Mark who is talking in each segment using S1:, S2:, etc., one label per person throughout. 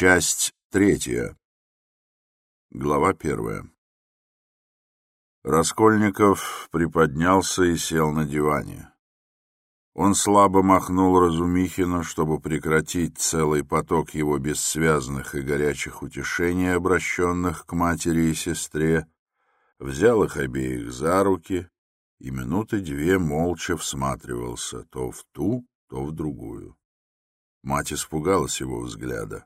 S1: Часть третья. Глава первая. Раскольников приподнялся и сел на диване. Он слабо махнул Разумихина, чтобы прекратить целый поток его бессвязных и горячих утешений, обращенных к матери и сестре, взял их обеих за руки и минуты две молча всматривался то в ту, то в другую. Мать испугалась его взгляда.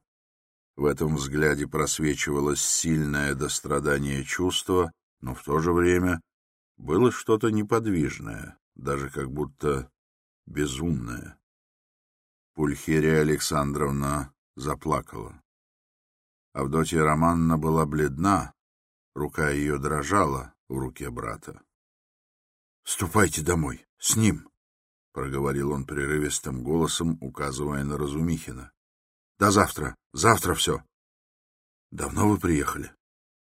S1: В этом взгляде просвечивалось сильное дострадание чувства, но в то же время было что-то неподвижное, даже как будто безумное. Пульхерия Александровна заплакала. Авдотья Романна была бледна, рука ее дрожала в руке брата. — Ступайте домой, с ним, — проговорил он прерывистым голосом, указывая на Разумихина. — До завтра, завтра все. — Давно вы приехали?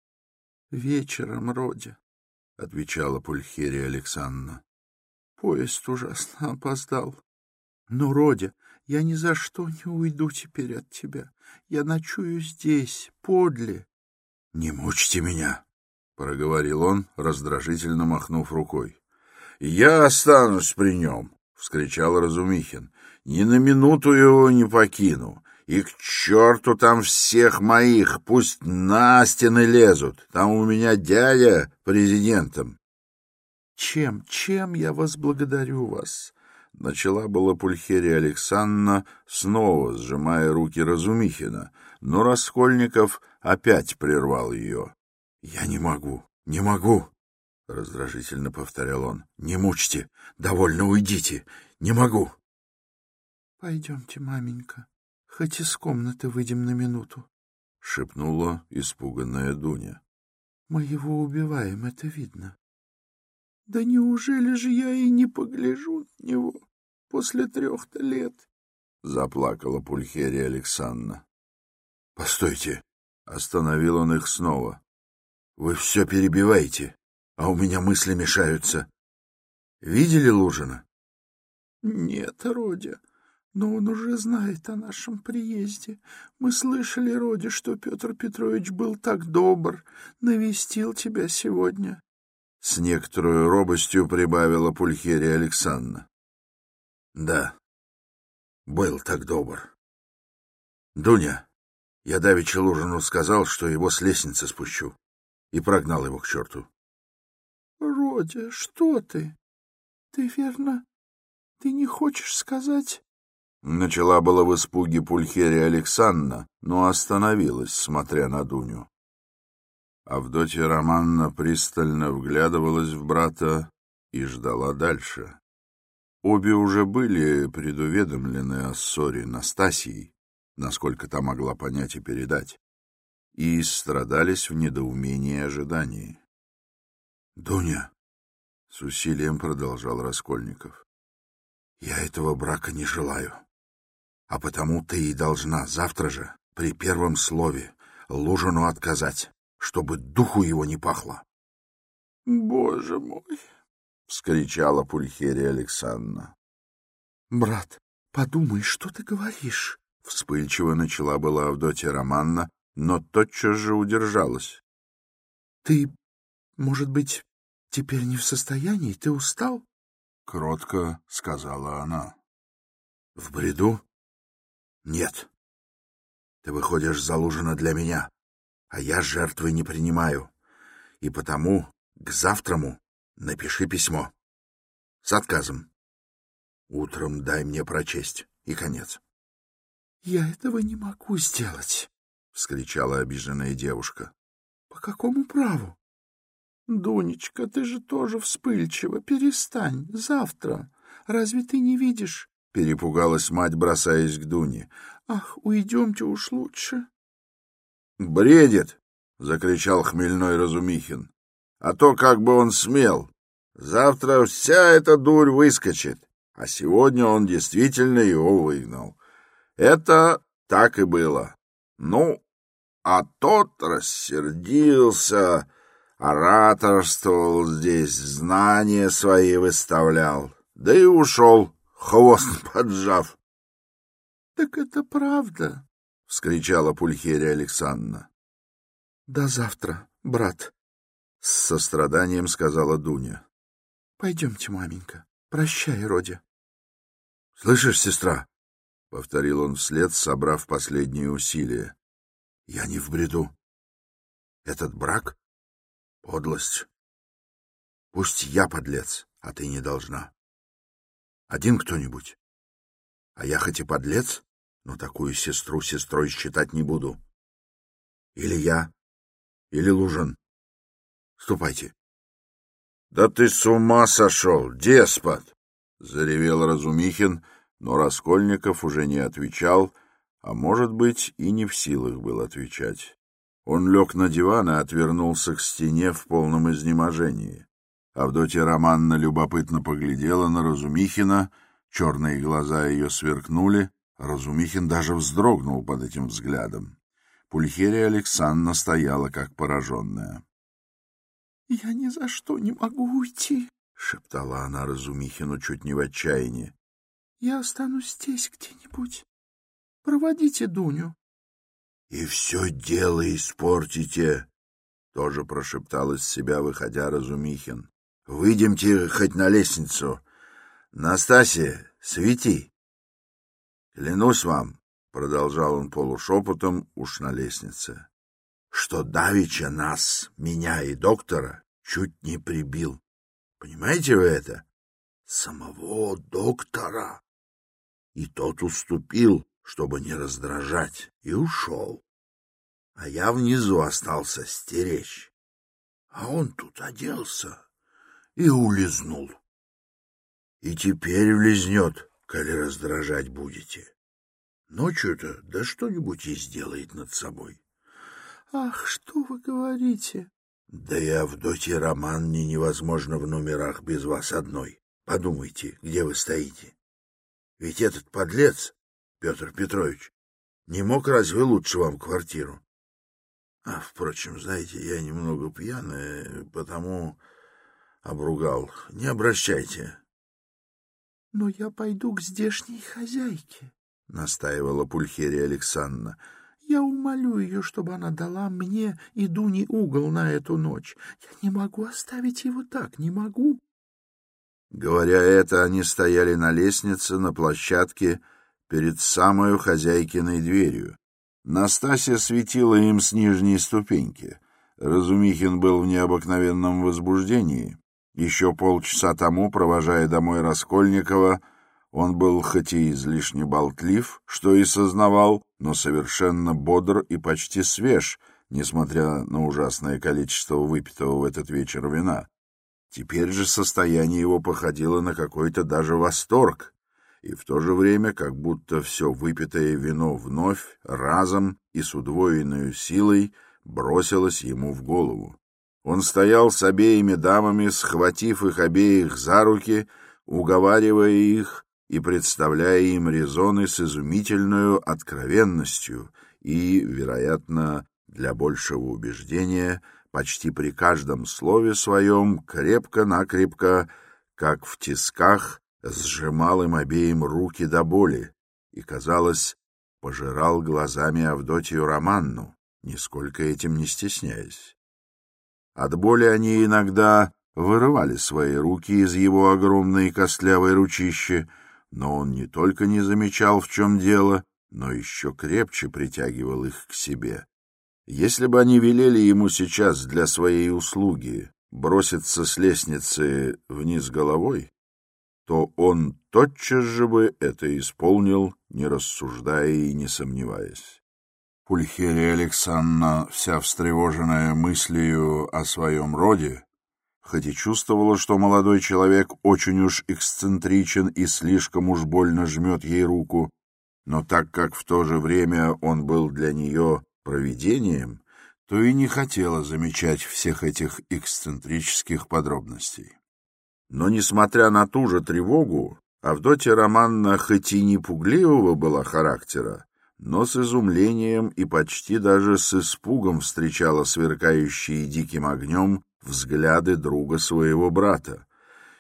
S2: — Вечером, Родя, — отвечала Пульхерия Александровна. Поезд ужасно опоздал. Но, Родя, я ни за что не уйду теперь от тебя. Я ночую здесь, подле.
S1: — Не мучьте меня, — проговорил он, раздражительно махнув рукой. — Я останусь при нем, — вскричал Разумихин. — Ни на минуту его не покину. И к черту там всех моих, пусть на стены лезут. Там у меня дядя президентом.
S2: Чем, чем я возблагодарю вас?
S1: Начала была Пульхерия Александровна, снова сжимая руки Разумихина, но Раскольников опять прервал ее. — Я не могу, не могу, — раздражительно повторял он. — Не мучьте, довольно уйдите, не могу.
S2: — Пойдемте, маменька, хоть из комнаты выйдем на минуту, —
S1: шепнула испуганная Дуня.
S2: — Мы его убиваем, это видно. Да неужели же я и не погляжу на него после трех-то лет?
S1: — заплакала Пульхерия Александровна. — Постойте, — остановил он их снова. — Вы все перебиваете, а у меня мысли мешаются. Видели Лужина?
S2: — Нет, Родя, но он уже знает о нашем приезде. Мы слышали, Родя, что Петр Петрович был так добр, навестил тебя сегодня.
S1: С некоторой робостью прибавила Пульхерия Александровна. — Да, был так добр. — Дуня, я давеча Лужину сказал, что его с лестницы спущу, и прогнал его к черту.
S2: — Родя, что ты? Ты, верно, ты не хочешь сказать...
S1: Начала была в испуге Пульхерия Александровна, но остановилась, смотря на Дуню. Авдотья Романна пристально вглядывалась в брата и ждала дальше. Обе уже были предуведомлены о ссоре Настасией, насколько та могла понять и передать, и страдались в недоумении и ожидании. — Дуня, — с усилием продолжал Раскольников, — я этого брака не желаю, а потому ты и должна завтра же, при первом слове, Лужину отказать чтобы духу его не пахло.
S2: — Боже мой!
S1: — вскричала Пульхерия Александровна.
S2: — Брат, подумай, что ты говоришь?
S1: — вспыльчиво начала была Авдотья Романна, но тотчас же удержалась.
S2: — Ты, может быть, теперь не в состоянии? Ты устал?
S1: — кротко сказала она. — В бреду? — Нет. Ты выходишь залужена для меня а я жертвы не принимаю. И потому к завтраму напиши письмо. С отказом. Утром дай мне прочесть, и конец.
S2: — Я этого не могу сделать, —
S1: вскричала обиженная девушка.
S2: — По какому праву? — Дунечка, ты же тоже вспыльчива. Перестань. Завтра. Разве ты не видишь?
S1: — перепугалась мать, бросаясь к Дуне.
S2: — Ах, уйдемте уж лучше.
S1: «Бредит!» — закричал хмельной Разумихин. «А то как бы он смел! Завтра вся эта дурь выскочит, а сегодня он действительно его выгнал. Это так и было. Ну, а тот рассердился, ораторствовал здесь, знания свои выставлял, да и ушел, хвост поджав.
S2: — Так это правда, —
S1: вскричала Пульхерия Александровна.
S2: — До завтра, брат, —
S1: с состраданием сказала Дуня.
S2: — Пойдемте, маменька. Прощай, Родя.
S1: — Слышишь, сестра? — повторил он вслед, собрав последние усилия. — Я не в бреду. Этот брак — подлость. Пусть я подлец, а ты не должна. Один кто-нибудь. А я хоть и подлец, но такую сестру сестрой считать не буду. Или я, или Лужин. Ступайте. — Да ты с ума сошел, деспот! — заревел Разумихин, но Раскольников уже не отвечал, а, может быть, и не в силах был отвечать. Он лег на диван и отвернулся к стене в полном изнеможении. Авдотья Романна любопытно поглядела на Разумихина, черные глаза ее сверкнули, Разумихин даже вздрогнул под этим взглядом. Пульхерия Александровна стояла как пораженная.
S2: — Я ни за что не могу уйти, —
S1: шептала она Разумихину чуть не в отчаянии.
S2: — Я останусь здесь где-нибудь. Проводите Дуню.
S1: — И все дело испортите, — тоже прошептал из себя, выходя Разумихин. — Выйдемте хоть на лестницу. Настасья, свети. — Клянусь вам, — продолжал он полушепотом уж на лестнице, — что давеча нас, меня и доктора, чуть не прибил. Понимаете вы это? Самого доктора. И тот уступил, чтобы не раздражать, и ушел. А я внизу остался стеречь. А он тут оделся и улизнул. И теперь влезнет, коли раздражать будете. Ночью-то да что-нибудь и сделает над собой.
S2: — Ах, что вы говорите?
S1: — Да и Авдотья Романне невозможно в номерах без вас одной. Подумайте, где вы стоите. Ведь этот подлец, Петр Петрович, не мог разве лучше вам квартиру? А, впрочем, знаете, я немного пьяный, потому обругал. Не обращайте.
S2: — Но я пойду к здешней хозяйке, —
S1: настаивала Пульхерия Александровна.
S2: — Я умолю ее, чтобы она дала мне и Дуне угол на эту ночь. Я не могу оставить его так, не могу.
S1: Говоря это, они стояли на лестнице, на площадке, перед самой хозяйкиной дверью. Настасья светила им с нижней ступеньки. Разумихин был в необыкновенном возбуждении. Еще полчаса тому, провожая домой Раскольникова, он был хоть и излишне болтлив, что и сознавал, но совершенно бодр и почти свеж, несмотря на ужасное количество выпитого в этот вечер вина. Теперь же состояние его походило на какой-то даже восторг, и в то же время как будто все выпитое вино вновь, разом и с удвоенной силой бросилось ему в голову. Он стоял с обеими дамами, схватив их обеих за руки, уговаривая их и представляя им резоны с изумительной откровенностью и, вероятно, для большего убеждения, почти при каждом слове своем крепко-накрепко, как в тисках, сжимал им обеим руки до боли и, казалось, пожирал глазами Авдотью Романну, нисколько этим не стесняясь. От боли они иногда вырывали свои руки из его огромной костлявой ручищи, но он не только не замечал, в чем дело, но еще крепче притягивал их к себе. Если бы они велели ему сейчас для своей услуги броситься с лестницы вниз головой, то он тотчас же бы это исполнил, не рассуждая и не сомневаясь. Пульхерия Александровна, вся встревоженная мыслью о своем роде, хоть и чувствовала, что молодой человек очень уж эксцентричен и слишком уж больно жмет ей руку, но так как в то же время он был для нее провидением, то и не хотела замечать всех этих эксцентрических подробностей. Но, несмотря на ту же тревогу, Авдотья Романна хоть и не пугливого была характера, но с изумлением и почти даже с испугом встречала сверкающие диким огнем взгляды друга своего брата,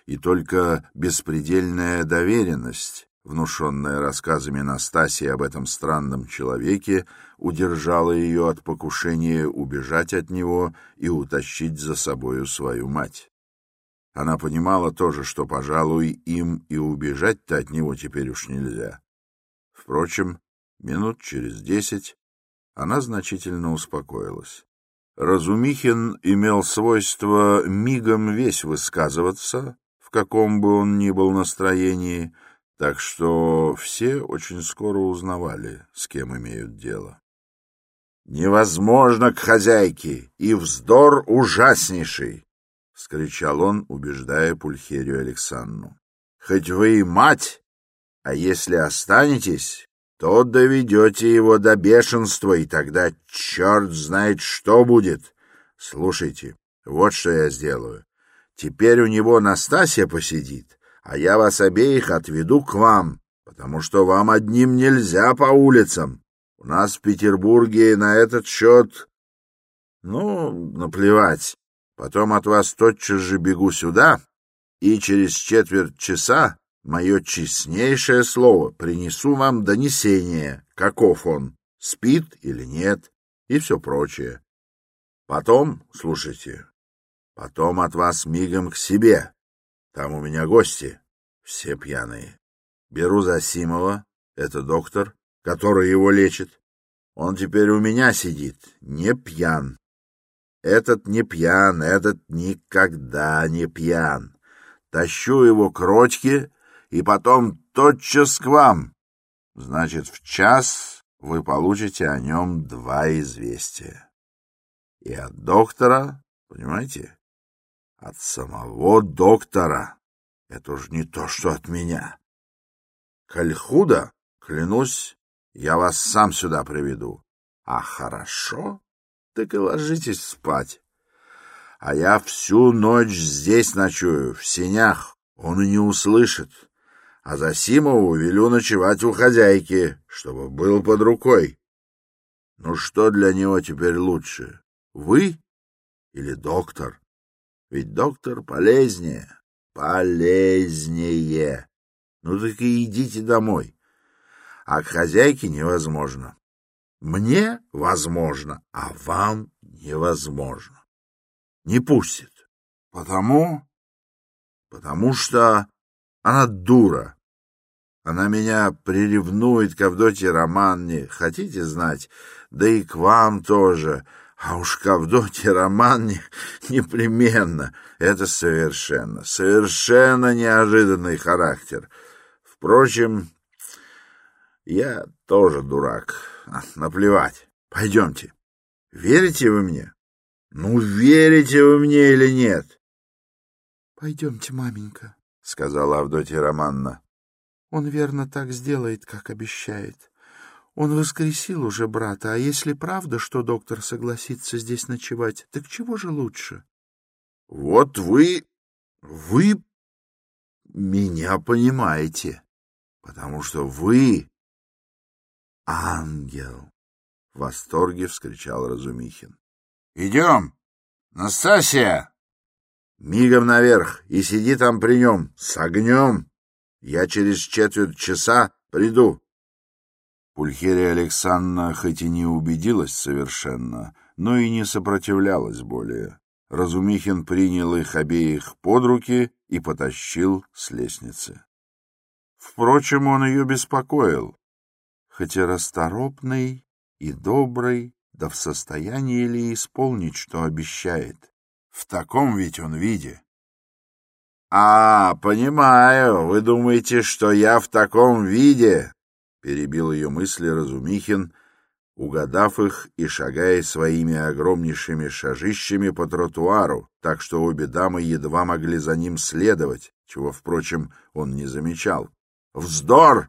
S1: и только беспредельная доверенность, внушенная рассказами Настасии об этом странном человеке, удержала ее от покушения убежать от него и утащить за собою свою мать. Она понимала тоже, что, пожалуй, им и убежать-то от него теперь уж нельзя. Впрочем, минут через десять она значительно успокоилась. Разумихин имел свойство мигом весь высказываться, в каком бы он ни был настроении, так что все очень скоро узнавали, с кем имеют дело. «Невозможно к хозяйке, и вздор ужаснейший!» — вскричал он, убеждая Пульхерию Александру. «Хоть вы и мать, а если останетесь, то доведете его до бешенства, и тогда черт знает, что будет. Слушайте, вот что я сделаю. Теперь у него Настасья посидит, а я вас обеих отведу к вам, потому что вам одним нельзя по улицам. У нас в Петербурге на этот счет... Ну, наплевать. Потом от вас тотчас же бегу сюда, и через четверть часа, мое честнейшее слово, принесу вам донесение, каков он, спит или нет, и все прочее. Потом, слушайте, потом от вас мигом к себе, там у меня гости, все пьяные. Беру Засимова, это доктор, который его лечит. Он теперь у меня сидит, не пьян. Этот не пьян, этот никогда не пьян. Тащу его к Родьке и потом тотчас к вам. Значит, в час вы получите о нем два известия. И от доктора, понимаете, от самого доктора. Это уж не то, что от меня. Коль худо, клянусь, я вас сам сюда приведу. А хорошо, так и ложитесь спать. А я всю ночь здесь ночую, в сенях. Он и не услышит. А Засимову велю ночевать у хозяйки, чтобы был под рукой. Ну что для него теперь лучше, вы или доктор? Ведь доктор полезнее, полезнее. Ну так и идите домой. А к хозяйке невозможно. Мне возможно, а вам невозможно. Не пустит. Потому... Потому что она дура. Она меня приревнует к Авдотье Романне, хотите знать, да и к вам тоже. А уж к Авдотье Романне непременно. Это совершенно, совершенно неожиданный характер. Впрочем, я тоже дурак. А, наплевать. Пойдемте. Верите вы мне? Ну, верите вы мне или нет?
S2: — Пойдемте, маменька, — сказала
S1: Авдотья Романна.
S2: — Он верно так сделает, как обещает. Он воскресил уже брата, а если правда, что доктор согласится здесь ночевать, так чего же лучше?
S1: — Вот вы... вы меня понимаете, потому что вы ангел! — в восторге вскричал Разумихин. — Идем! Настасья! Мигом наверх и сиди там при нем, с огнем. Я через четверть часа приду. Пульхерия Александровна хоть и не убедилась совершенно, но и не сопротивлялась более. Разумихин принял их обеих под руки и потащил с лестницы. Впрочем, он ее беспокоил, хотя расторопный и добрый, да в состоянии ли исполнить, что обещает. В таком ведь он виде. — А, понимаю, вы думаете, что я в таком виде? перебил ее мысли Разумихин, угадав их и шагая своими огромнейшими шажищами по тротуару, так что обе дамы едва могли за ним следовать, чего, впрочем, он не замечал. «Вздор!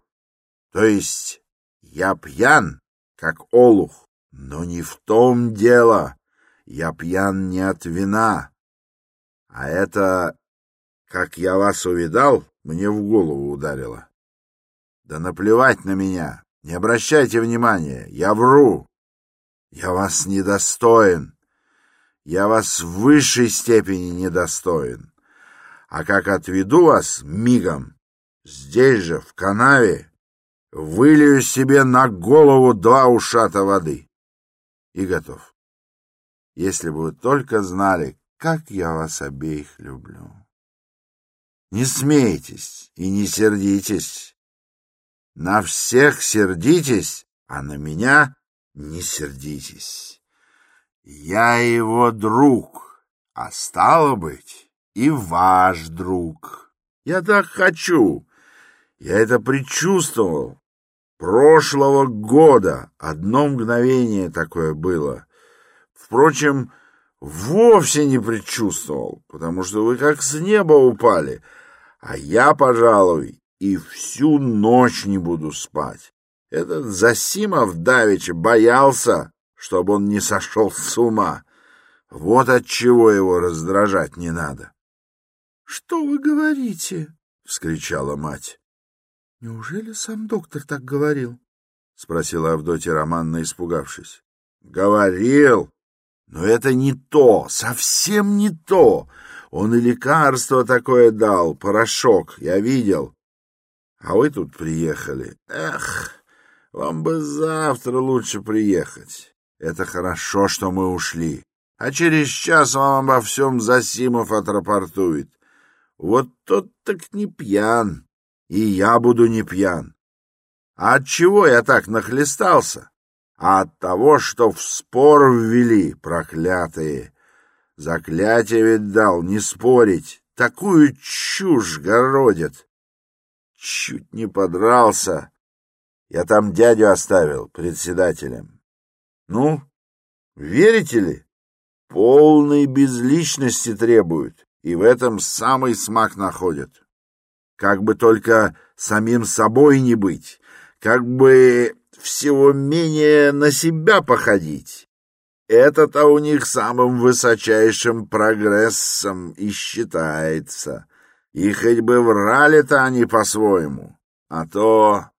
S1: То есть я пьян, как олух, но не в том дело. Я пьян не от вина. А это, как я вас увидал, мне в голову ударило. Да наплевать на меня, не обращайте внимания, я вру. Я вас недостоин. Я вас в высшей степени недостоин. А как отведу вас мигом, здесь же, в канаве, вылью себе на голову два ушата воды. И готов. Если бы вы только знали, как я вас обеих люблю. Не смейтесь и не сердитесь. На всех сердитесь, а на меня не сердитесь. Я его друг, а стало быть, и ваш друг. Я так хочу. Я это предчувствовал. Прошлого года одно мгновение такое было. Впрочем, вовсе не предчувствовал, потому что вы как с неба упали, а я, пожалуй, и всю ночь не буду спать. Этот Засимов давеча боялся, чтобы он не сошел с ума. Вот от чего его раздражать не надо.
S2: — Что вы говорите?
S1: — вскричала мать.
S2: — Неужели сам доктор так говорил?
S1: — спросила Авдотья Романна, испугавшись. — Говорил, но это не то, совсем не то. Он и лекарство такое дал, порошок, я видел. А вы тут приехали. Эх, вам бы завтра лучше приехать. Это хорошо, что мы ушли. А через час вам обо всем Засимов отрапортует. Вот тот так не пьян, и я буду не пьян. А от чего я так нахлестался? а от того, что в спор ввели, проклятые. Заклятие ведь дал, не спорить, такую чушь городят. Чуть не подрался. Я там дядю оставил председателем. Ну, верите ли? Полной безличности требуют, и в этом самый смак находят. Как бы только самим собой не быть, как бы всего менее на себя походить. Это-то у них самым высочайшим прогрессом и считается. И хоть бы врали-то они по-своему, а то...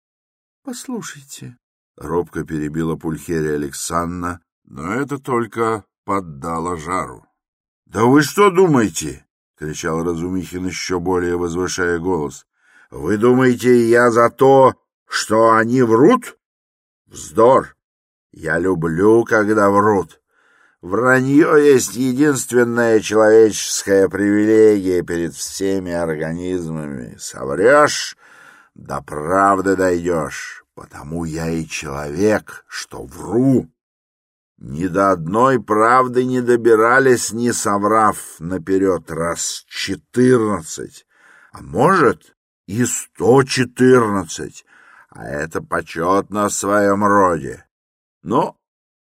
S2: — Послушайте, —
S1: робко перебила Пульхерия Александровна, но это только поддало жару. — Да вы что думаете? — кричал Разумихин, еще более возвышая голос. — Вы думаете, я за то, что они врут? Вздор! Я люблю, когда врут. Вранье есть единственная человеческая привилегия перед всеми организмами. Соврешь, до правды дойдешь. Потому я и человек, что вру. Ни до одной правды не добирались, не соврав наперед раз четырнадцать, а может и сто четырнадцать а это почетно в своем роде. Ну,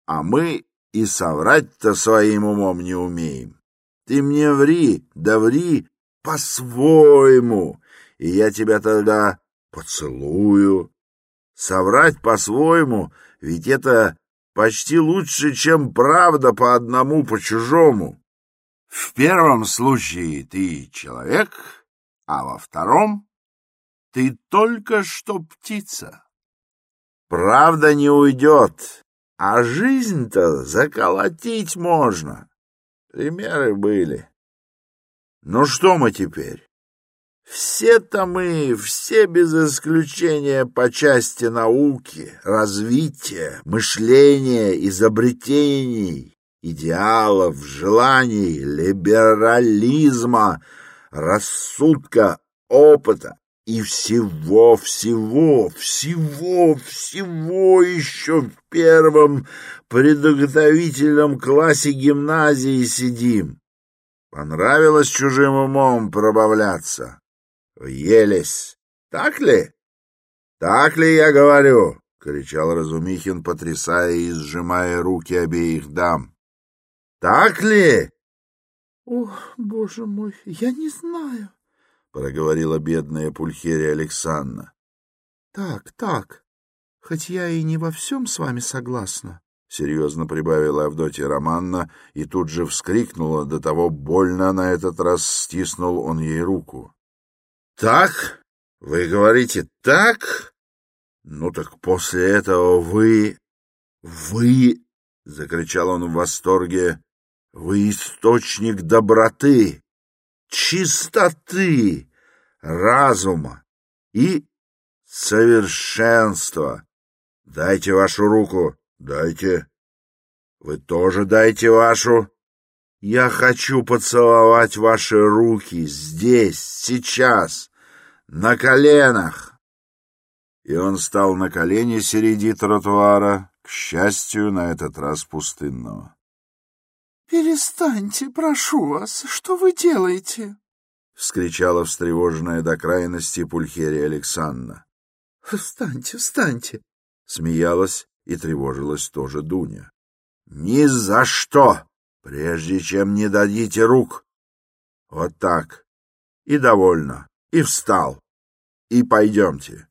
S1: а мы и соврать-то своим умом не умеем. Ты мне ври, да ври по-своему, и я тебя тогда поцелую. Соврать по-своему, ведь это почти лучше, чем правда по одному, по чужому. В первом случае ты человек, а во втором ты только что птица. Правда не уйдет, а жизнь-то заколотить можно. Примеры были. Ну что мы теперь? Все-то мы, все без исключения по части науки, развития, мышления, изобретений, идеалов, желаний, либерализма, рассудка, опыта, и всего, всего, всего, всего еще в первом предуготовительном классе гимназии сидим. Понравилось чужим умом пробавляться. Елесь. Так ли? Так ли я говорю? — кричал Разумихин, потрясая и сжимая руки обеих дам. — Так ли?
S2: — О, боже мой, я не знаю
S1: проговорила бедная Пульхерия Александровна.
S2: — Так, так, хоть я и не во всем с вами согласна, —
S1: серьезно прибавила Авдотья Романна и тут же вскрикнула, до того больно на этот раз стиснул он ей руку. — Так? Вы говорите так? Ну так после этого вы... Вы... — закричал он в восторге. — Вы источник доброты, чистоты, разума, и совершенство. Дайте вашу руку. Дайте. Вы тоже дайте вашу. Я хочу поцеловать ваши руки здесь, сейчас, на коленах. И он стал на колени среди тротуара, к счастью, на этот раз пустынного.
S2: — Перестаньте, прошу вас, что вы делаете?
S1: — вскричала встревоженная до крайности Пульхерия Александра.
S2: — Встаньте, встаньте!
S1: — смеялась и тревожилась тоже Дуня. — Ни за что! Прежде чем не дадите рук. Вот так. И довольно. И встал. И пойдемте.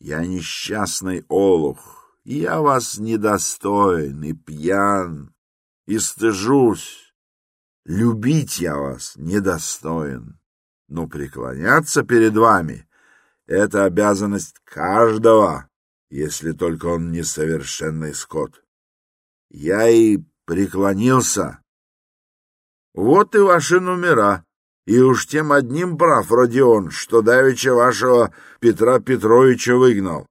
S1: Я несчастный олух. Я вас недостоин и пьян. И стыжусь. Любить я вас недостоин. Но преклоняться перед вами — это обязанность каждого, если только он несовершенный скот. Я и преклонился. Вот и ваши номера. И уж тем одним прав, Родион, что давеча вашего Петра Петровича выгнал.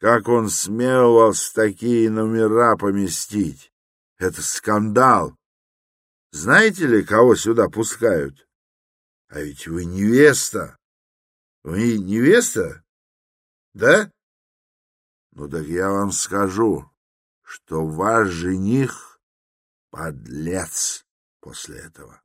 S1: Как он смел вас такие номера поместить? Это скандал. Знаете ли, кого сюда пускают? А ведь вы невеста. Вы невеста? Да? Ну так я вам скажу, что ваш жених — подлец после этого.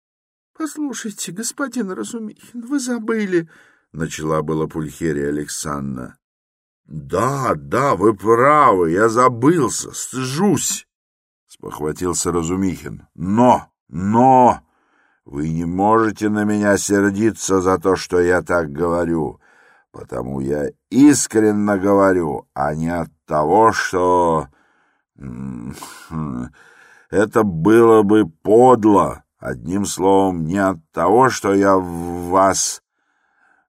S2: — Послушайте, господин Разумихин, вы забыли, — начала была Пульхерия Александровна.
S1: — Да, да, вы правы, я забылся, стыжусь, — спохватился Разумихин. — Но, но, вы не можете на меня сердиться за то, что я так говорю, потому я искренне говорю, а не от того, что... Это было бы подло, одним словом, не от того, что я в вас...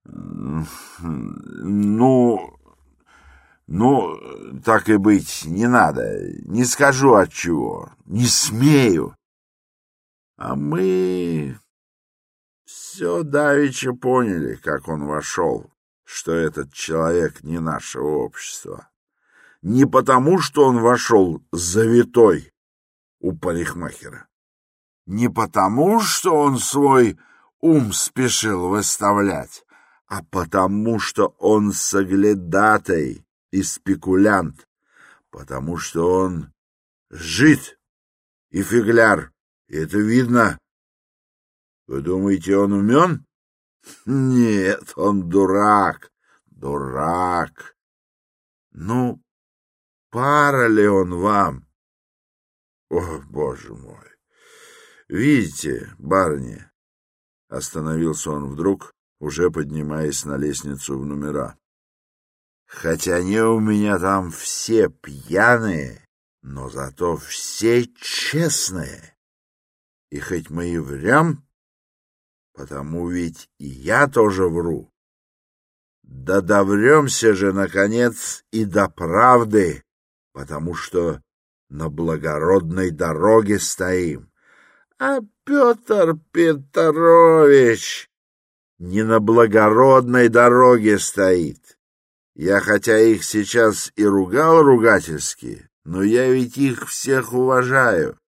S1: Ну... Ну, так и быть, не надо. Не скажу от чего. Не смею. А мы все давеча поняли, как он вошел, что этот человек не нашего общества. Не потому, что он вошел завитой, у парикмахера. Не потому, что он свой ум спешил выставлять, а потому, что он соглядатай и спекулянт, потому что он жид и фигляр, и это видно. Вы думаете, он умен? Нет, он дурак, дурак. Ну, пара ли он вам? О, боже мой! Видите, барни? Остановился он вдруг, уже поднимаясь на лестницу в номера. Хотя они у меня там все пьяные, но зато все честные. И хоть мы и врем, потому ведь и я тоже вру. Да довремся же, наконец, и до правды, потому что на благородной дороге стоим. А Петр Петрович не на благородной дороге стоит. Я хотя их сейчас и ругал ругательски, но я ведь их всех уважаю.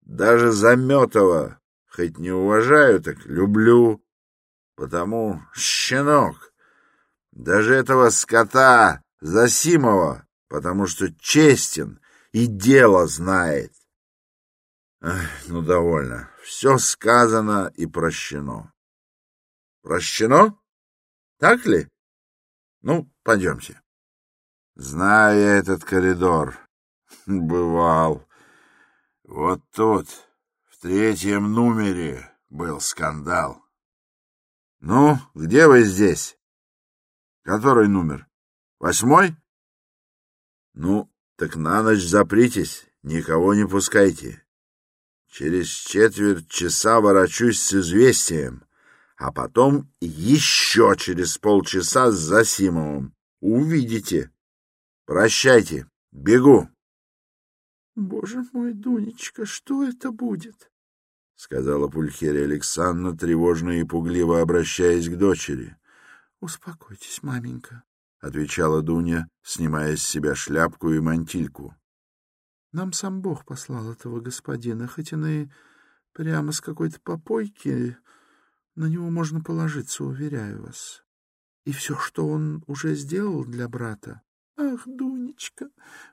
S1: Даже Заметова, хоть не уважаю, так люблю. Потому, щенок, даже этого скота Засимова, потому что честен и дело знает. Ах, ну, довольно. Все сказано и прощено. Прощено? Так ли? Ну, пойдемте. Знаю я этот коридор. Бывал. Вот тут, в третьем номере, был скандал. Ну, где вы здесь? Который номер? Восьмой? Ну, так на ночь запритесь, никого не пускайте. Через четверть часа ворочусь с известием, а потом еще через полчаса с Засимовым. Увидите. Прощайте. Бегу.
S2: — Боже мой, Дунечка, что это будет?
S1: — сказала Пульхерия Александровна, тревожно и пугливо обращаясь к дочери.
S2: Успокойтесь, маменька, —
S1: отвечала Дуня, снимая с себя шляпку и мантильку.
S2: — Нам сам Бог послал этого господина, хоть он и прямо с какой-то попойки, на него можно положиться, уверяю вас. И все, что он уже сделал для брата... Ах, Дунечка,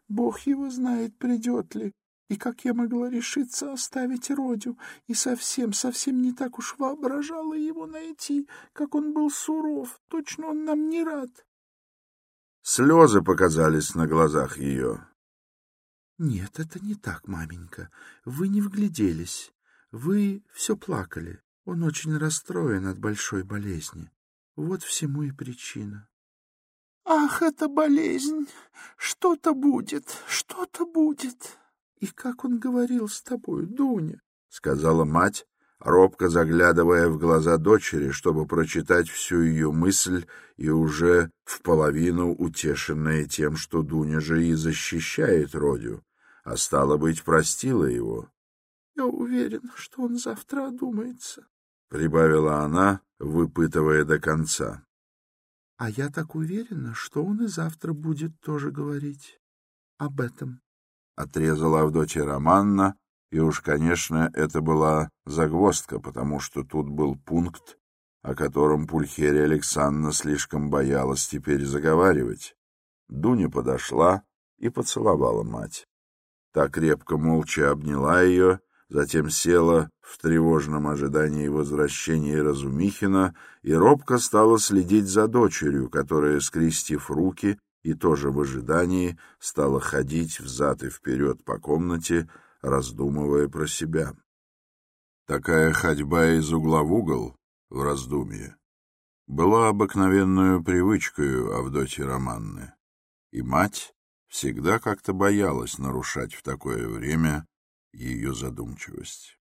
S2: Бог его знает, придет ли. И как я могла решиться оставить Родю, и совсем, совсем не так уж воображала его найти, как он был суров, точно он нам не рад.
S1: Слезы показались на глазах ее.
S2: — Нет, это не так, маменька. Вы не вгляделись. Вы все плакали. Он очень расстроен от большой болезни. Вот всему и причина. — Ах, это болезнь! Что-то будет, что-то будет! И как он говорил с тобой, Дуня?
S1: — сказала мать, робко заглядывая в глаза дочери, чтобы прочитать всю ее мысль и уже в половину утешенная тем, что Дуня же и защищает Родю, а стало быть, простила его.
S2: — Я уверен, что он завтра одумается, —
S1: прибавила она, выпытывая до конца.
S2: — А я так уверена, что он и завтра будет тоже говорить об этом.
S1: — отрезала Авдотья Романна, и уж, конечно, это была загвоздка, потому что тут был пункт, о котором Пульхерия Александровна слишком боялась теперь заговаривать. Дуня подошла и поцеловала мать. Так крепко молча обняла ее, затем села в тревожном ожидании возвращения Разумихина и робко стала следить за дочерью, которая, скрестив руки и тоже в ожидании, стала ходить взад и вперед по комнате, раздумывая про себя. Такая ходьба из угла в угол в раздумье была обыкновенную привычкой Авдотьи Романны, и мать всегда как-то боялась нарушать в такое время ее задумчивость.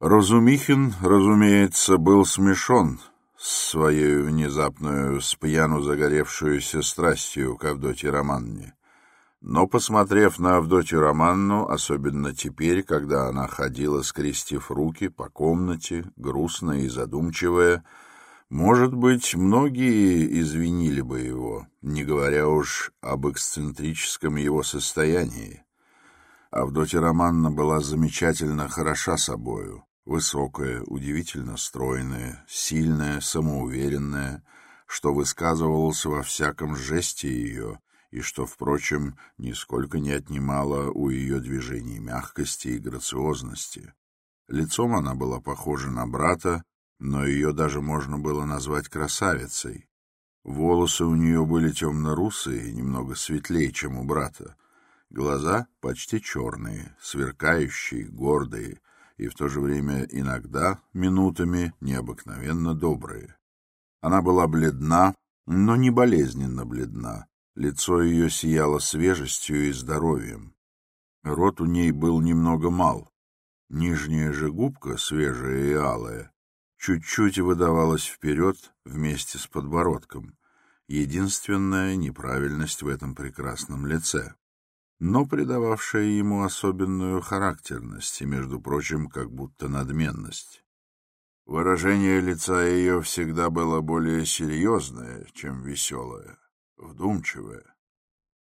S1: Разумихин, разумеется, был смешон с своей внезапную, с пьяну загоревшуюся страстью к Авдотье Романне. Но, посмотрев на Авдотью Романну, особенно теперь, когда она ходила, скрестив руки по комнате, грустная и задумчивая, может быть, многие извинили бы его, не говоря уж об эксцентрическом его состоянии. Авдотья Романна была замечательно хороша собою, высокая, удивительно стройная, сильная, самоуверенная, что высказывалось во всяком жесте ее — и что, впрочем, нисколько не отнимало у ее движений мягкости и грациозности. Лицом она была похожа на брата, но ее даже можно было назвать красавицей. Волосы у нее были темно-русые, немного светлее, чем у брата. Глаза почти черные, сверкающие, гордые, и в то же время иногда, минутами, необыкновенно добрые. Она была бледна, но не болезненно бледна, Лицо ее сияло свежестью и здоровьем. Рот у ней был немного мал. Нижняя же губка, свежая и алая, чуть-чуть выдавалась вперед вместе с подбородком. Единственная неправильность в этом прекрасном лице, но придававшая ему особенную характерность и, между прочим, как будто надменность. Выражение лица ее всегда было более серьезное, чем веселое вдумчивая.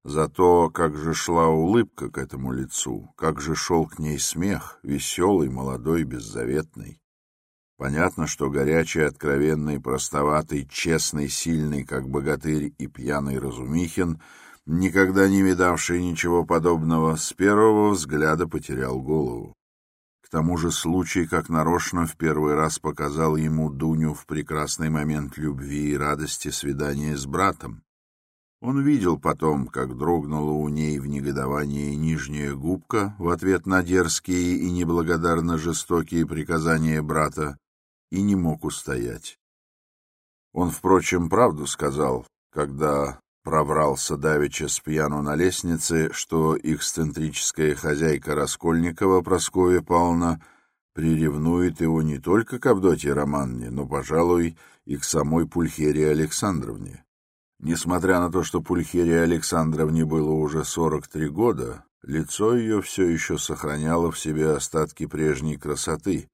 S1: Зато как же шла улыбка к этому лицу, как же шел к ней смех, веселый, молодой, беззаветный. Понятно, что горячий, откровенный, простоватый, честный, сильный, как богатырь и пьяный Разумихин, никогда не видавший ничего подобного, с первого взгляда потерял голову. К тому же случай, как нарочно, в первый раз показал ему Дуню в прекрасный момент любви и радости свидания с братом. Он видел потом, как дрогнула у ней в негодовании нижняя губка в ответ на дерзкие и неблагодарно жестокие приказания брата, и не мог устоять. Он, впрочем, правду сказал, когда проврался давеча с пьяну на лестнице, что эксцентрическая хозяйка Раскольникова Прасковья Павловна приревнует его не только к Авдотье Романне, но, пожалуй, и к самой Пульхерии Александровне. Несмотря на то, что Пульхерии Александровне было уже 43 года, лицо ее все еще сохраняло в себе остатки прежней красоты,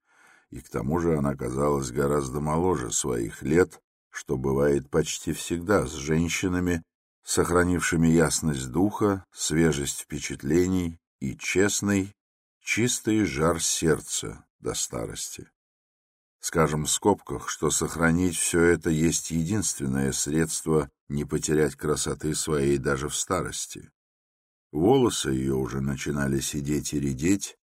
S1: и к тому же она казалась гораздо моложе своих лет, что бывает почти всегда с женщинами, сохранившими ясность духа, свежесть впечатлений и честный, чистый жар сердца до старости. Скажем в скобках, что сохранить все это есть единственное средство не потерять красоты своей даже в старости. Волосы ее уже начинали сидеть и редеть,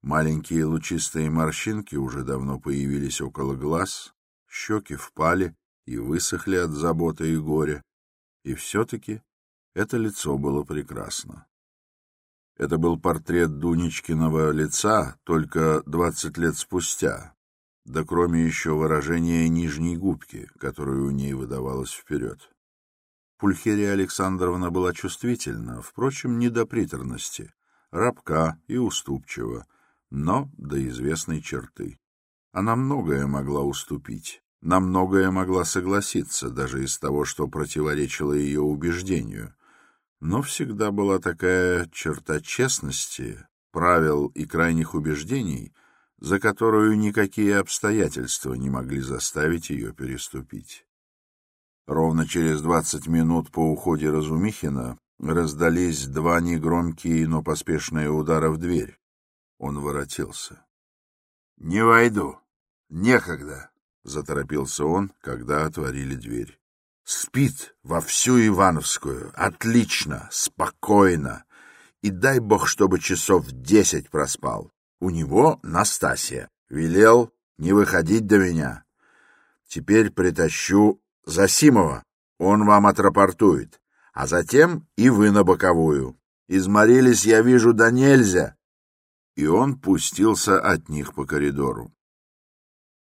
S1: маленькие лучистые морщинки уже давно появились около глаз, щеки впали и высохли от заботы и горя, и все-таки это лицо было прекрасно. Это был портрет Дунечкиного лица только двадцать лет спустя, да кроме еще выражения нижней губки, которая у ней выдавалась вперед. Пульхерия Александровна была чувствительна, впрочем, не до приторности, рабка и уступчива, но до известной черты. Она многое могла уступить, на многое могла согласиться, даже из того, что противоречило ее убеждению, но всегда была такая черта честности, правил и крайних убеждений, за которую никакие обстоятельства не могли заставить ее переступить. Ровно через двадцать минут по уходе Разумихина раздались два негромкие, но поспешные удара в дверь. Он воротился. — Не войду. Некогда, — заторопился он, когда отворили дверь. — Спит во всю Ивановскую. Отлично, спокойно. И дай бог, чтобы часов десять проспал. У него Настасья. Велел не выходить до меня. Теперь притащу Засимова, он вам отрапортует, а затем и вы на боковую. Изморились, я вижу, да нельзя. И он пустился от них по коридору.
S2: —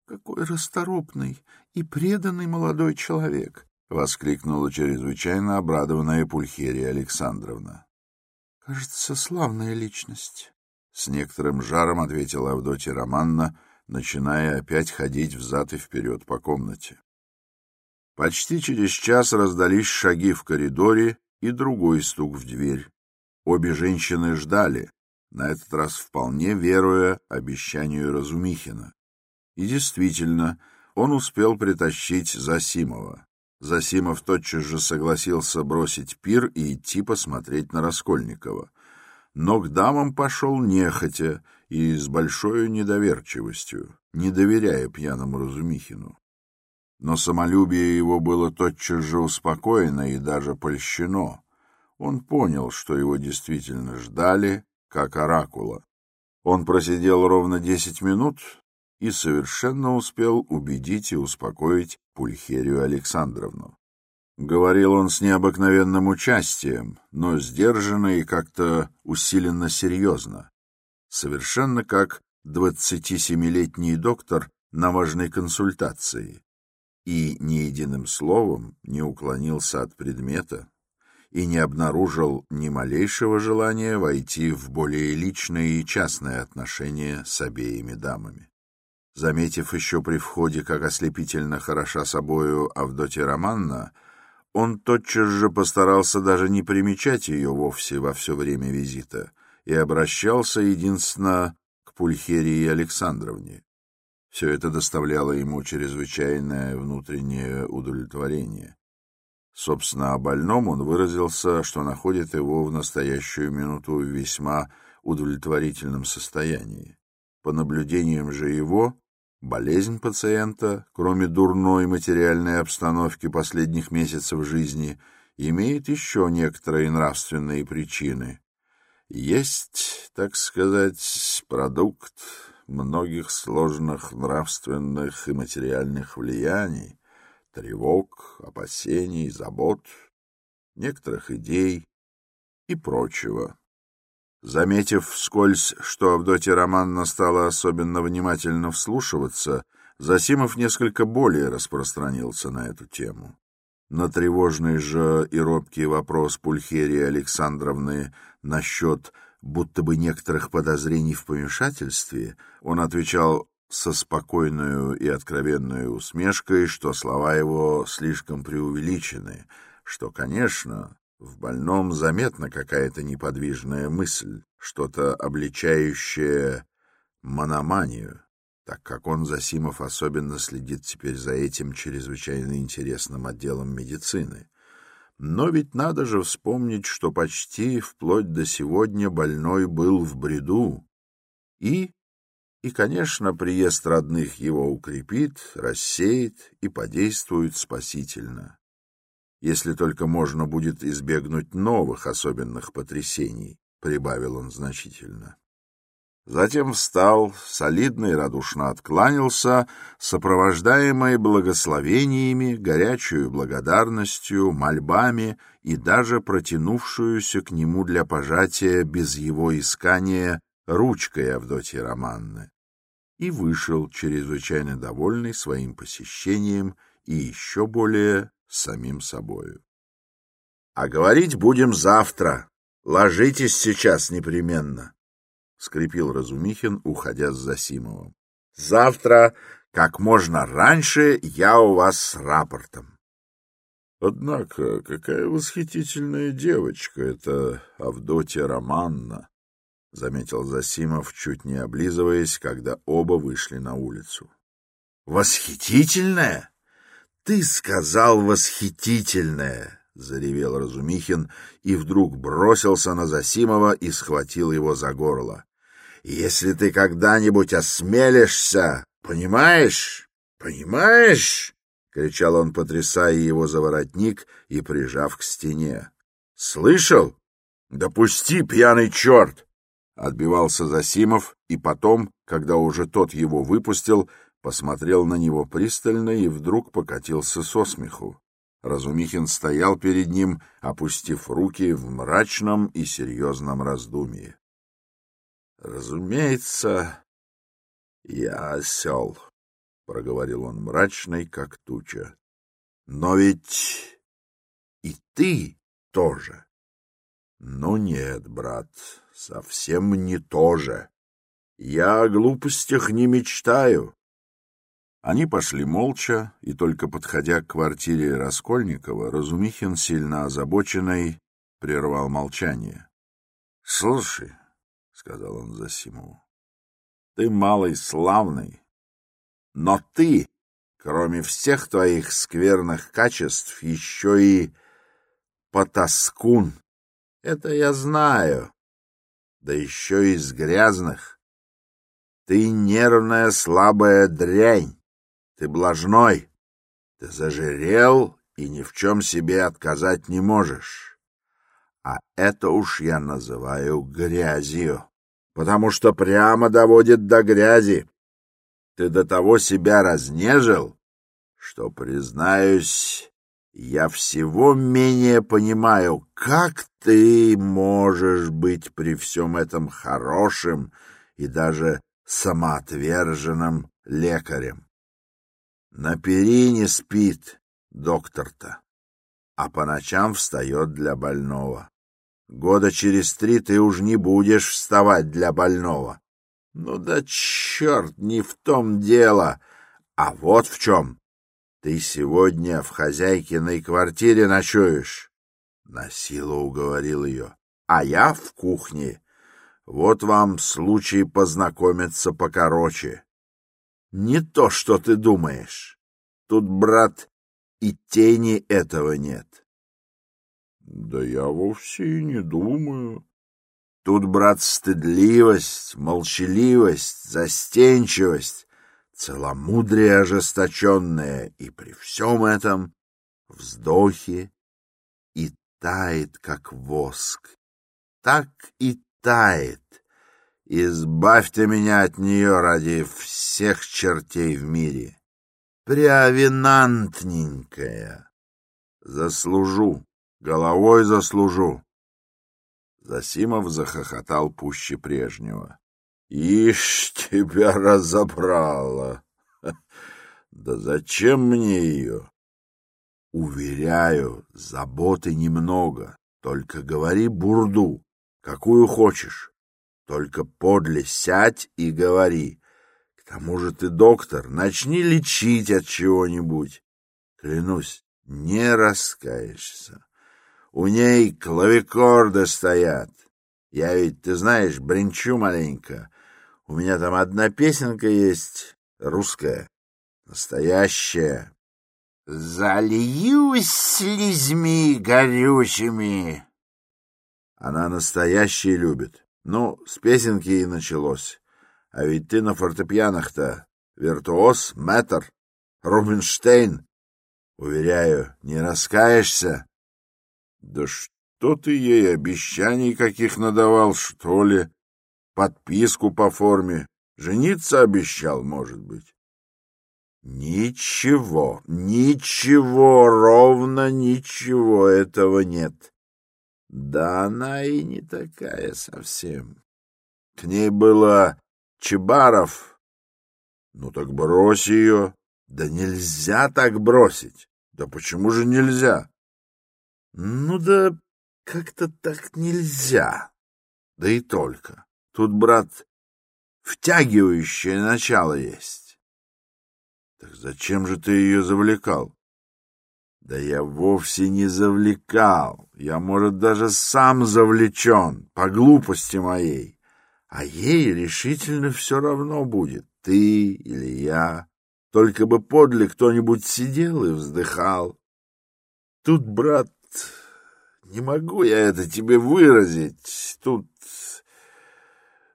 S2: Какой расторопный и преданный молодой человек! — воскликнула чрезвычайно обрадованная Пульхерия Александровна. — Кажется, славная личность.
S1: С некоторым жаром ответила Авдотья Романна, начиная опять ходить взад и вперед по комнате. Почти через час раздались шаги в коридоре и другой стук в дверь. Обе женщины ждали, на этот раз вполне веруя обещанию Разумихина. И действительно, он успел притащить Засимова. Засимов тотчас же согласился бросить пир и идти посмотреть на Раскольникова. Но к дамам пошел нехотя и с большой недоверчивостью, не доверяя пьяному Разумихину но самолюбие его было тотчас же успокоено и даже польщено. Он понял, что его действительно ждали, как оракула. Он просидел ровно десять минут и совершенно успел убедить и успокоить Пульхерию Александровну. Говорил он с необыкновенным участием, но сдержанно и как-то усиленно серьезно. Совершенно как двадцатисемилетний доктор на важной консультации и ни единым словом не уклонился от предмета и не обнаружил ни малейшего желания войти в более личное и частное отношение с обеими дамами. Заметив еще при входе, как ослепительно хороша собою Авдотья Романна, он тотчас же постарался даже не примечать ее вовсе во все время визита и обращался единственно к Пульхерии Александровне, все это доставляло ему чрезвычайное внутреннее удовлетворение. Собственно, о больном он выразился, что находит его в настоящую минуту в весьма удовлетворительном состоянии. По наблюдениям же его, болезнь пациента, кроме дурной материальной обстановки последних месяцев жизни, имеет еще некоторые нравственные причины. Есть, так сказать, продукт многих сложных нравственных и материальных влияний, тревог, опасений, забот, некоторых идей и прочего. Заметив вскользь, что Авдотья Романна стала особенно внимательно вслушиваться, Засимов несколько более распространился на эту тему. На тревожный же и робкий вопрос Пульхерии Александровны насчет будто бы некоторых подозрений в помешательстве, он отвечал со спокойной и откровенной усмешкой, что слова его слишком преувеличены, что, конечно, в больном заметна какая-то неподвижная мысль, что-то обличающее мономанию, так как он, Засимов, особенно следит теперь за этим чрезвычайно интересным отделом медицины. Но ведь надо же вспомнить, что почти вплоть до сегодня больной был в бреду. И, и, конечно, приезд родных его укрепит, рассеет и подействует спасительно. Если только можно будет избегнуть новых особенных потрясений, — прибавил он значительно. Затем встал, солидно и радушно откланялся, сопровождаемый благословениями, горячую благодарностью, мольбами и даже протянувшуюся к нему для пожатия без его искания ручкой Авдотьи Романны. И вышел, чрезвычайно довольный своим посещением и еще более самим собою. — А говорить будем завтра. Ложитесь сейчас непременно. — скрипел Разумихин, уходя с Засимовым. — Завтра, как можно раньше, я у вас с рапортом. — Однако, какая восхитительная девочка эта Авдотья Романна! — заметил Засимов, чуть не облизываясь, когда оба вышли на улицу. — Восхитительная? Ты сказал восхитительная! — заревел Разумихин и вдруг бросился на Засимова и схватил его за горло. «Если ты когда-нибудь осмелишься, понимаешь? Понимаешь?» — кричал он, потрясая его за воротник и прижав к стене. «Слышал? Допусти, пьяный черт!» Отбивался Засимов, и потом, когда уже тот его выпустил, посмотрел на него пристально и вдруг покатился со смеху. Разумихин стоял перед ним, опустив руки в мрачном и серьезном раздумье. — Разумеется, я осел, — проговорил он мрачный, как туча. — Но ведь и ты тоже. — Ну нет, брат, совсем не то же. Я о глупостях не мечтаю. Они пошли молча, и только подходя к квартире Раскольникова, Разумихин, сильно озабоченный, прервал молчание. — Слушай, — сказал он Засимову, — ты малый славный, но ты, кроме всех твоих скверных качеств, еще и потаскун. Это я знаю, да еще из грязных. Ты нервная слабая дрянь. Ты блажной, ты зажирел и ни в чем себе отказать не можешь. А это уж я называю грязью, потому что прямо доводит до грязи. Ты до того себя разнежил, что, признаюсь, я всего менее понимаю, как ты можешь быть при всем этом хорошим и даже самоотверженным лекарем. На перине спит доктор-то, а по ночам встает для больного. Года через три ты уж не будешь вставать для больного. Ну да черт, не в том дело, а вот в чем. Ты сегодня в хозяйкиной квартире ночуешь. На силу уговорил ее. А я в кухне. Вот вам случай познакомиться покороче. Не то, что ты думаешь. Тут, брат, и тени этого нет. Да я вовсе и не думаю. Тут, брат, стыдливость, молчаливость, застенчивость, целомудрие ожесточенное, и при всем этом вздохи и тает, как воск. Так и тает, Избавь ты меня от нее ради всех чертей в мире. Преавинантненькая. Заслужу, головой заслужу. Засимов захохотал пуще прежнего. Ишь, тебя разобрала. Да зачем мне ее? Уверяю, заботы немного, только говори бурду, какую хочешь. Только подле сядь и говори. К тому же ты доктор, начни лечить от чего-нибудь. Клянусь, не раскаешься. У ней клавикорды стоят. Я ведь, ты знаешь, бренчу маленько. У меня там одна песенка есть. русская, настоящая.
S2: Зальюсь слезьми горючими.
S1: Она настоящие любит. Ну, с песенки и началось. А ведь ты на фортепианах-то виртуоз, мэтр, Рубинштейн. Уверяю, не раскаешься. Да что ты ей обещаний каких надавал, что ли? Подписку по форме. Жениться обещал, может быть. Ничего, ничего, ровно ничего этого нет. Да она и не такая совсем. К ней было Чебаров. Ну так брось ее. Да нельзя так бросить. Да почему же нельзя? Ну да как-то так нельзя. Да и только. Тут, брат, втягивающее начало есть. Так зачем же ты ее завлекал? Да я вовсе не завлекал. Я, может, даже сам завлечен по глупости моей. А ей решительно все равно будет, ты или я. Только бы подле кто-нибудь сидел и вздыхал. Тут, брат, не могу я это тебе выразить. Тут...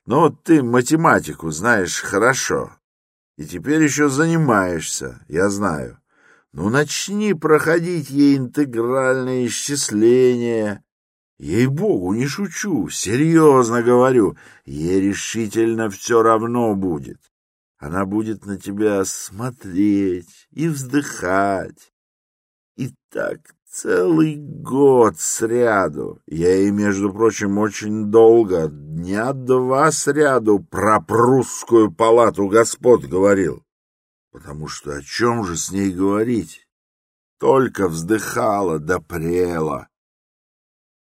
S1: Но вот ты математику знаешь хорошо. И теперь еще занимаешься, я знаю. Ну, начни проходить ей интегральное исчисление. Ей-богу, не шучу, серьезно говорю, ей решительно все равно будет. Она будет на тебя смотреть и вздыхать. И так Целый год сряду. Я ей, между прочим, очень долго, дня два сряду про прусскую палату господ говорил. Потому что о чем же с ней говорить? Только вздыхала да прела.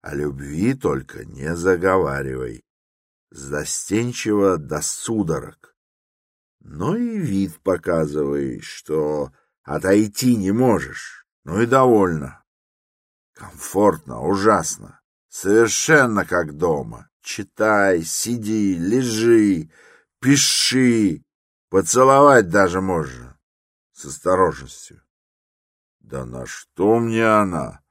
S1: О любви только не заговаривай. Застенчиво до судорог. Но и вид показывай, что отойти не можешь. Ну и довольно. Комфортно, ужасно. Совершенно как дома. Читай, сиди, лежи, пиши. Поцеловать даже можно. С осторожностью. Да на что мне она?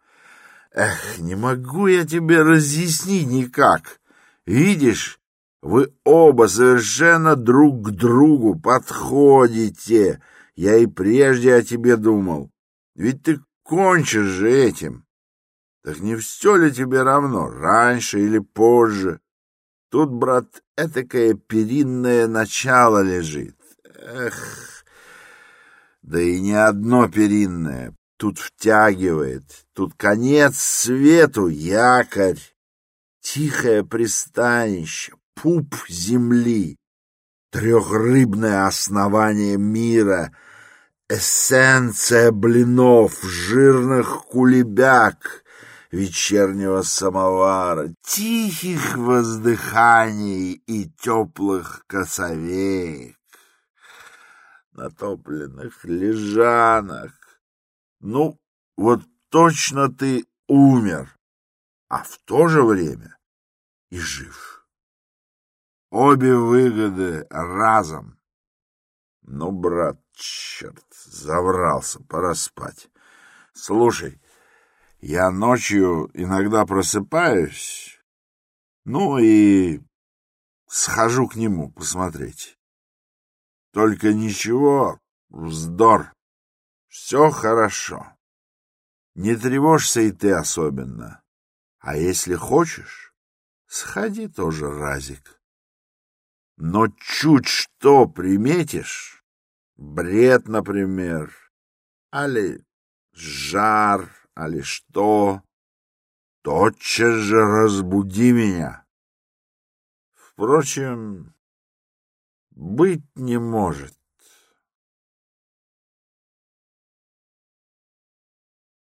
S1: Эх, не могу я тебе разъяснить никак. Видишь, вы оба совершенно друг к другу подходите. Я и прежде о тебе думал. Ведь ты кончишь же этим. Так не все ли тебе равно, раньше или позже? Тут, брат, этакое перинное начало лежит. Эх, да и не одно перинное. Тут втягивает, тут конец свету, якорь, тихое пристанище, пуп земли, трехрыбное основание мира, эссенция блинов, жирных кулебяк, вечернего самовара, тихих воздыханий и теплых косовеек, натопленных лежанок. Ну, вот точно ты умер, а в то же время и жив. Обе выгоды разом. Ну, брат, черт, заврался, пора спать. Слушай, я ночью иногда просыпаюсь, ну и схожу к нему посмотреть. Только ничего, вздор, все хорошо. Не тревожься и ты особенно. А если хочешь, сходи тоже разик. Но чуть что приметишь, бред, например, али жар, али что, тотчас же разбуди меня. Впрочем, быть не может.